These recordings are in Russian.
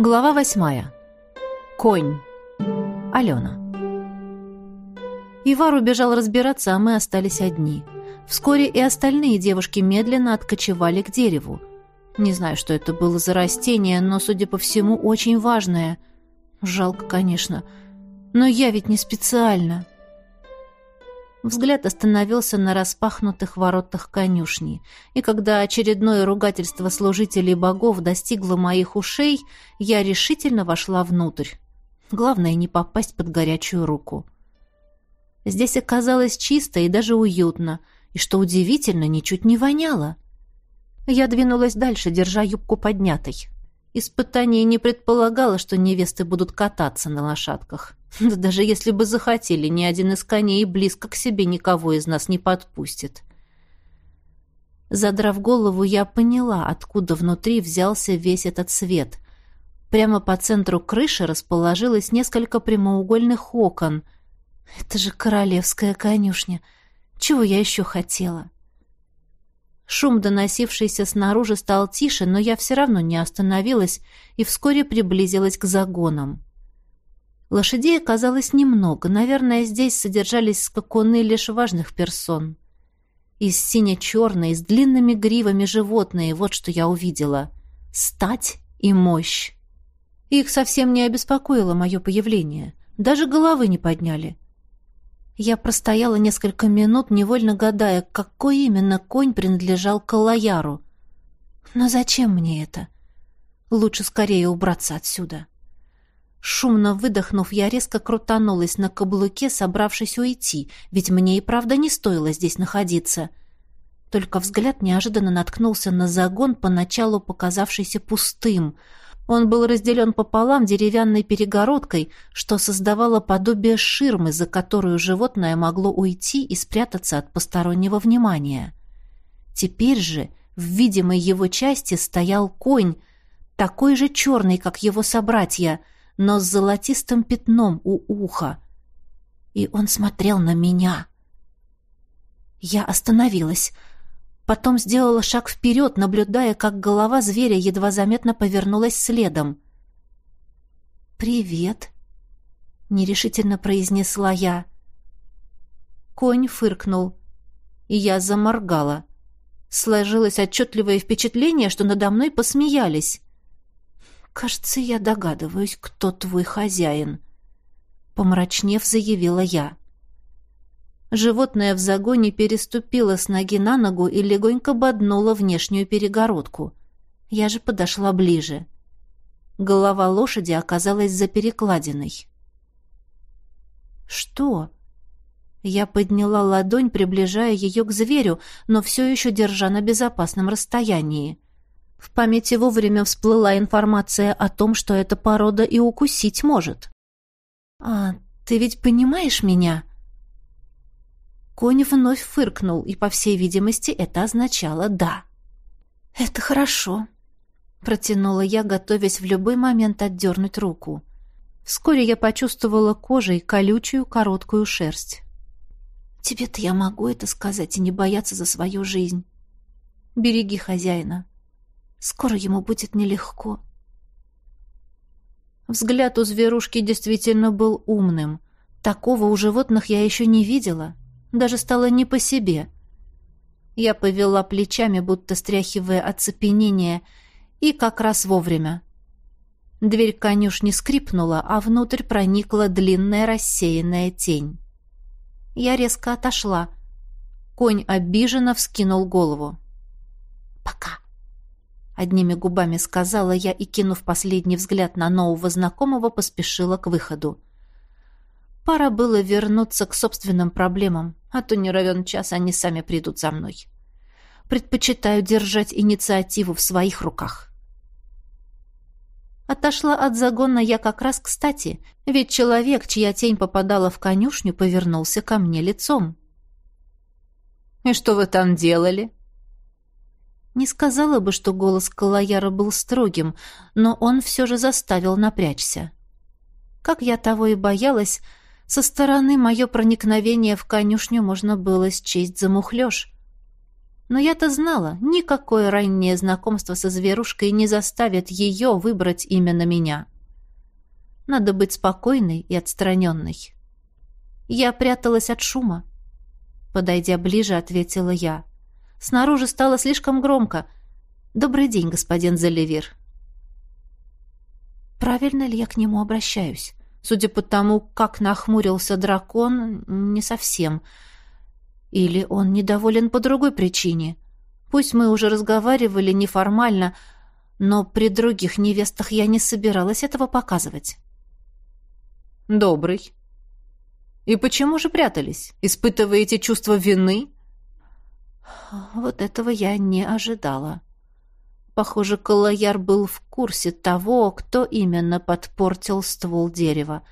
Глава восьмая. Конь. Алена. Ивар убежал разбираться, а мы остались одни. Вскоре и остальные девушки медленно откочевали к дереву. Не знаю, что это было за растение, но, судя по всему, очень важное. Жалко, конечно. Но я ведь не специально. Взгляд остановился на распахнутых воротах конюшни, и когда очередное ругательство служителей богов достигло моих ушей, я решительно вошла внутрь. Главное не попасть под горячую руку. Здесь оказалось чисто и даже уютно, и, что удивительно, ничуть не воняло. Я двинулась дальше, держа юбку поднятой. Испытание не предполагало, что невесты будут кататься на лошадках. Да даже если бы захотели, ни один из коней близко к себе никого из нас не подпустит. Задрав голову, я поняла, откуда внутри взялся весь этот свет. Прямо по центру крыши расположилось несколько прямоугольных окон. Это же королевская конюшня. Чего я еще хотела? Шум, доносившийся снаружи, стал тише, но я все равно не остановилась и вскоре приблизилась к загонам. Лошадей оказалось немного. Наверное, здесь содержались скакуны лишь важных персон. Из сине-черной, с длинными гривами животные, вот что я увидела. Стать и мощь. Их совсем не обеспокоило мое появление. Даже головы не подняли. Я простояла несколько минут, невольно гадая, какой именно конь принадлежал Калаяру. Но зачем мне это? Лучше скорее убраться отсюда. Шумно выдохнув, я резко крутанулась на каблуке, собравшись уйти, ведь мне и правда не стоило здесь находиться. Только взгляд неожиданно наткнулся на загон, поначалу показавшийся пустым. Он был разделен пополам деревянной перегородкой, что создавало подобие ширмы, за которую животное могло уйти и спрятаться от постороннего внимания. Теперь же в видимой его части стоял конь, такой же черный, как его собратья — но с золотистым пятном у уха. И он смотрел на меня. Я остановилась. Потом сделала шаг вперед, наблюдая, как голова зверя едва заметно повернулась следом. «Привет», — нерешительно произнесла я. Конь фыркнул, и я заморгала. Сложилось отчетливое впечатление, что надо мной посмеялись. «Кажется, я догадываюсь, кто твой хозяин», — помрачнев заявила я. Животное в загоне переступило с ноги на ногу и легонько боднуло внешнюю перегородку. Я же подошла ближе. Голова лошади оказалась за перекладиной. «Что?» Я подняла ладонь, приближая ее к зверю, но все еще держа на безопасном расстоянии. В памяти вовремя всплыла информация о том, что эта порода и укусить может. «А ты ведь понимаешь меня?» Конь вновь фыркнул, и, по всей видимости, это означало «да». «Это хорошо», — протянула я, готовясь в любой момент отдернуть руку. Вскоре я почувствовала кожей колючую короткую шерсть. «Тебе-то я могу это сказать и не бояться за свою жизнь. Береги хозяина». Скоро ему будет нелегко. Взгляд у зверушки действительно был умным. Такого у животных я еще не видела. Даже стало не по себе. Я повела плечами, будто стряхивая оцепенение, и как раз вовремя. Дверь конюшни скрипнула, а внутрь проникла длинная рассеянная тень. Я резко отошла. Конь обиженно вскинул голову. «Пока!» Одними губами сказала я и, кинув последний взгляд на нового знакомого, поспешила к выходу. Пора было вернуться к собственным проблемам, а то не равен час они сами придут за мной. Предпочитаю держать инициативу в своих руках. Отошла от загона я как раз кстати, ведь человек, чья тень попадала в конюшню, повернулся ко мне лицом. «И что вы там делали?» Не сказала бы, что голос Калаяра был строгим, но он все же заставил напрячься. Как я того и боялась, со стороны мое проникновение в конюшню можно было счесть за мухлёж. Но я-то знала, никакое раннее знакомство со зверушкой не заставит ее выбрать именно меня. Надо быть спокойной и отстраненной. Я пряталась от шума. Подойдя ближе, ответила я. Снаружи стало слишком громко. «Добрый день, господин Заливир». Правильно ли я к нему обращаюсь? Судя по тому, как нахмурился дракон, не совсем. Или он недоволен по другой причине. Пусть мы уже разговаривали неформально, но при других невестах я не собиралась этого показывать. «Добрый. И почему же прятались? Испытываете чувство вины?» Вот этого я не ожидала. Похоже, Калаяр был в курсе того, кто именно подпортил ствол дерева,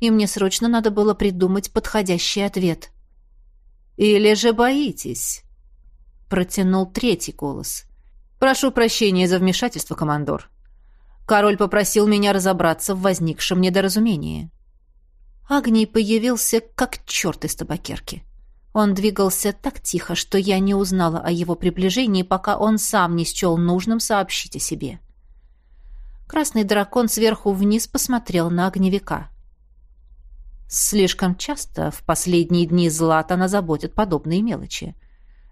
и мне срочно надо было придумать подходящий ответ. «Или же боитесь?» — протянул третий голос. «Прошу прощения за вмешательство, командор. Король попросил меня разобраться в возникшем недоразумении». Агний появился как черт из табакерки. Он двигался так тихо, что я не узнала о его приближении, пока он сам не счел нужным сообщить о себе. Красный дракон сверху вниз посмотрел на огневика. Слишком часто в последние дни Златана заботят подобные мелочи.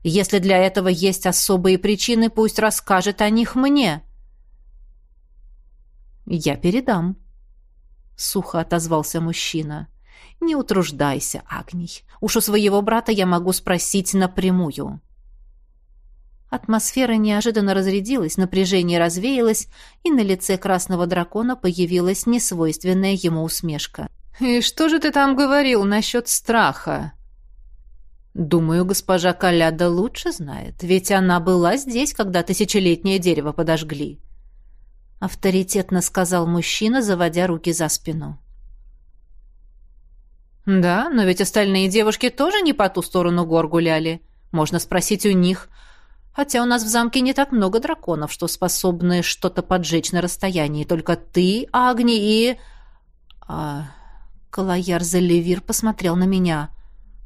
Если для этого есть особые причины, пусть расскажет о них мне. Я передам, сухо отозвался мужчина. Не утруждайся, Агний. Уж у своего брата я могу спросить напрямую. Атмосфера неожиданно разрядилась, напряжение развеялось, и на лице красного дракона появилась несвойственная ему усмешка. «И что же ты там говорил насчет страха?» «Думаю, госпожа Каляда лучше знает, ведь она была здесь, когда тысячелетнее дерево подожгли», — авторитетно сказал мужчина, заводя руки за спину. Да, но ведь остальные девушки тоже не по ту сторону гор гуляли. Можно спросить у них. Хотя у нас в замке не так много драконов, что способны что-то поджечь на расстоянии. Только ты, Агни и... А... Калаяр Заливир посмотрел на меня.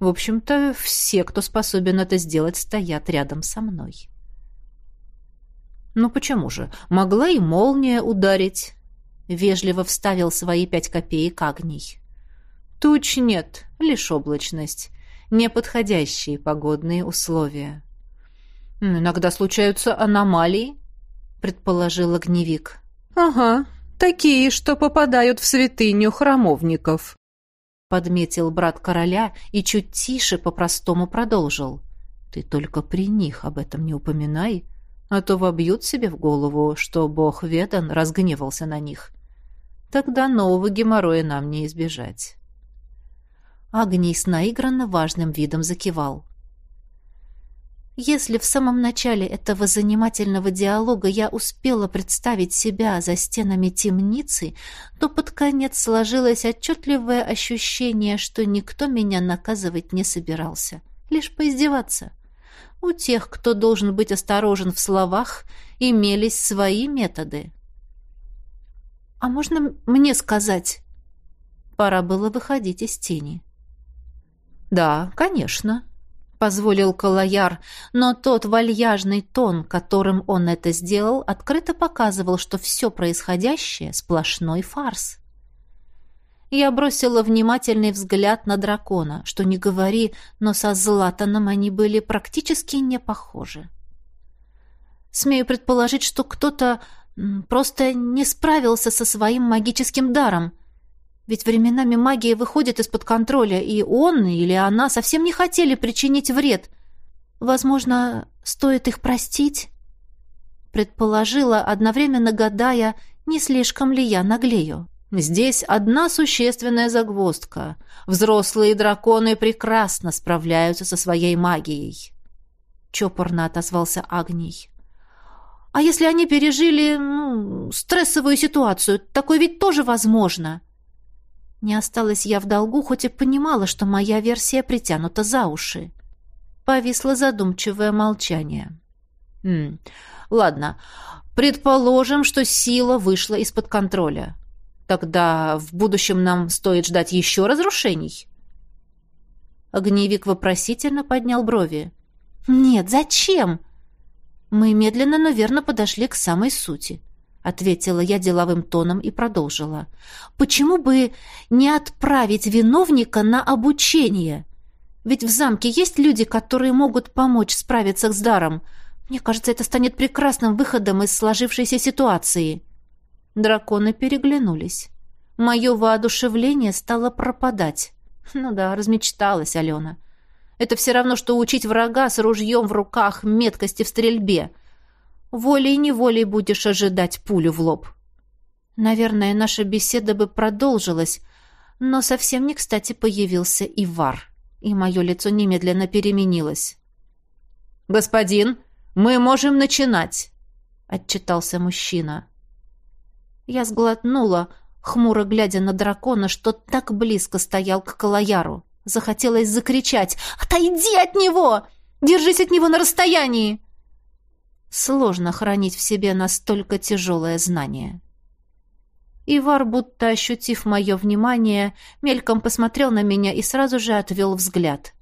В общем-то, все, кто способен это сделать, стоят рядом со мной. Ну почему же? Могла и молния ударить. Вежливо вставил свои пять копеек Агний. Туч нет, лишь облачность. Неподходящие погодные условия. «Иногда случаются аномалии», — предположил огневик. «Ага, такие, что попадают в святыню храмовников», — подметил брат короля и чуть тише по-простому продолжил. «Ты только при них об этом не упоминай, а то вобьют себе в голову, что бог Ведан разгневался на них. Тогда нового геморроя нам не избежать». Агний с наигранно важным видом закивал. Если в самом начале этого занимательного диалога я успела представить себя за стенами темницы, то под конец сложилось отчетливое ощущение, что никто меня наказывать не собирался, лишь поиздеваться. У тех, кто должен быть осторожен в словах, имелись свои методы. «А можно мне сказать?» Пора было выходить из тени. «Да, конечно», — позволил Калаяр, но тот вальяжный тон, которым он это сделал, открыто показывал, что все происходящее — сплошной фарс. Я бросила внимательный взгляд на дракона. Что не говори, но со Златаном они были практически не похожи. Смею предположить, что кто-то просто не справился со своим магическим даром — ведь временами магия выходит из-под контроля, и он или она совсем не хотели причинить вред. Возможно, стоит их простить? Предположила, одновременно гадая, не слишком ли я наглею. Здесь одна существенная загвоздка. Взрослые драконы прекрасно справляются со своей магией. Чопорно отозвался Агний. А если они пережили ну, стрессовую ситуацию, такое ведь тоже возможно. Не осталась я в долгу, хоть и понимала, что моя версия притянута за уши. Повисло задумчивое молчание. «М ладно, предположим, что сила вышла из-под контроля. Тогда в будущем нам стоит ждать еще разрушений?» Огневик вопросительно поднял брови. «Нет, зачем?» Мы медленно, но верно подошли к самой сути ответила я деловым тоном и продолжила. Почему бы не отправить виновника на обучение? Ведь в замке есть люди, которые могут помочь справиться с даром. Мне кажется, это станет прекрасным выходом из сложившейся ситуации. Драконы переглянулись. Мое воодушевление стало пропадать. Ну да, размечталась Алена. Это все равно, что учить врага с ружьем в руках меткости в стрельбе — волей-неволей будешь ожидать пулю в лоб. Наверное, наша беседа бы продолжилась, но совсем не кстати появился Ивар, и мое лицо немедленно переменилось. «Господин, мы можем начинать!» — отчитался мужчина. Я сглотнула, хмуро глядя на дракона, что так близко стоял к Калаяру. Захотелось закричать «Отойди от него! Держись от него на расстоянии!» Сложно хранить в себе настолько тяжелое знание. Ивар, будто ощутив мое внимание, мельком посмотрел на меня и сразу же отвел взгляд.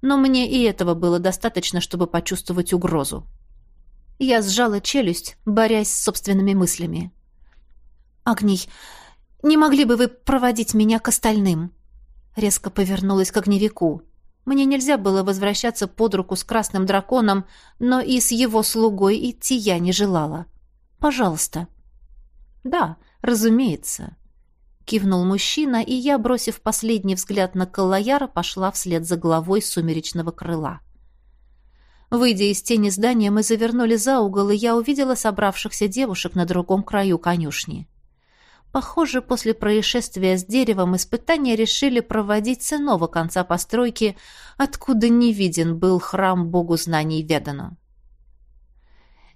Но мне и этого было достаточно, чтобы почувствовать угрозу. Я сжала челюсть, борясь с собственными мыслями. «Агний, не могли бы вы проводить меня к остальным?» Резко повернулась к огневику. Мне нельзя было возвращаться под руку с красным драконом, но и с его слугой идти я не желала. «Пожалуйста». «Да, разумеется», — кивнул мужчина, и я, бросив последний взгляд на Калаяра, пошла вслед за главой сумеречного крыла. Выйдя из тени здания, мы завернули за угол, и я увидела собравшихся девушек на другом краю конюшни. Похоже, после происшествия с деревом испытания решили проводить с иного конца постройки, откуда не виден был храм богу знаний Ведану.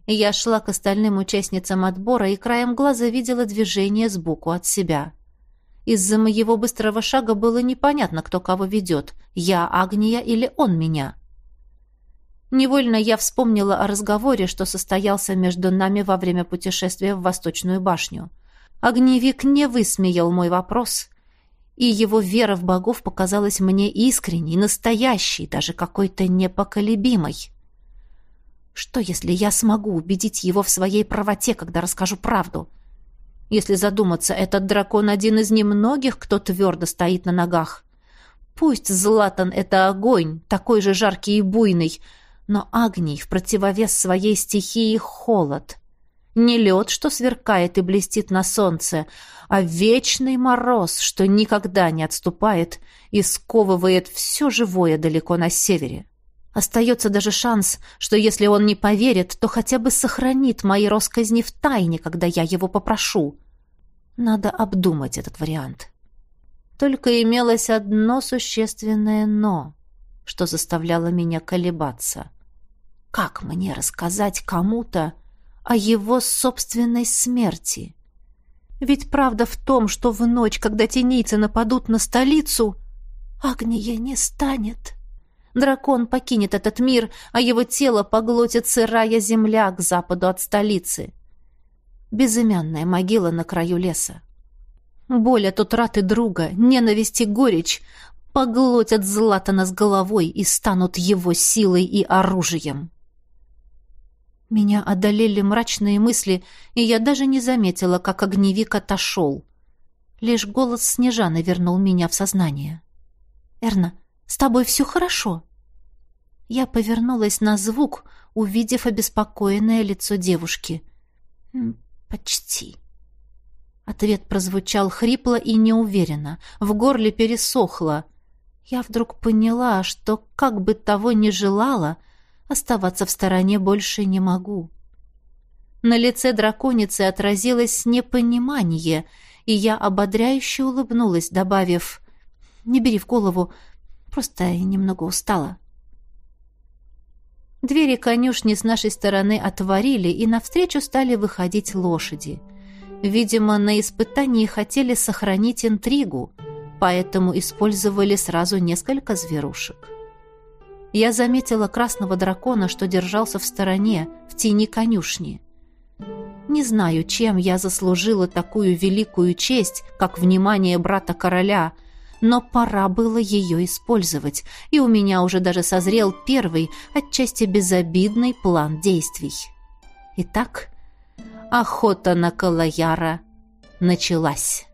Я шла к остальным участницам отбора и краем глаза видела движение сбоку от себя. Из-за моего быстрого шага было непонятно, кто кого ведет, я Агния или он меня. Невольно я вспомнила о разговоре, что состоялся между нами во время путешествия в Восточную башню — Огневик не высмеял мой вопрос, и его вера в богов показалась мне искренней, настоящей, даже какой-то непоколебимой. Что, если я смогу убедить его в своей правоте, когда расскажу правду? Если задуматься, этот дракон один из немногих, кто твердо стоит на ногах. Пусть Златан — это огонь, такой же жаркий и буйный, но Агний в противовес своей стихии — холод. Не лед, что сверкает и блестит на солнце, а вечный мороз, что никогда не отступает и сковывает все живое далеко на севере. Остается даже шанс, что если он не поверит, то хотя бы сохранит мои росказни в тайне, когда я его попрошу. Надо обдумать этот вариант. Только имелось одно существенное «но», что заставляло меня колебаться. Как мне рассказать кому-то, о его собственной смерти. Ведь правда в том, что в ночь, когда тенийцы нападут на столицу, Агния не станет. Дракон покинет этот мир, а его тело поглотит сырая земля к западу от столицы. Безымянная могила на краю леса. Боль от утраты друга, ненависть и горечь поглотят Златана с головой и станут его силой и оружием. Меня одолели мрачные мысли, и я даже не заметила, как огневик отошел. Лишь голос Снежаны вернул меня в сознание. «Эрна, с тобой все хорошо?» Я повернулась на звук, увидев обеспокоенное лицо девушки. «Почти». Ответ прозвучал хрипло и неуверенно, в горле пересохло. Я вдруг поняла, что, как бы того ни желала, — Оставаться в стороне больше не могу. На лице драконицы отразилось непонимание, и я ободряюще улыбнулась, добавив «Не бери в голову, просто немного устала». Двери конюшни с нашей стороны отворили, и навстречу стали выходить лошади. Видимо, на испытании хотели сохранить интригу, поэтому использовали сразу несколько зверушек я заметила красного дракона, что держался в стороне, в тени конюшни. Не знаю, чем я заслужила такую великую честь, как внимание брата короля, но пора было ее использовать, и у меня уже даже созрел первый, отчасти безобидный план действий. Итак, охота на Калаяра началась.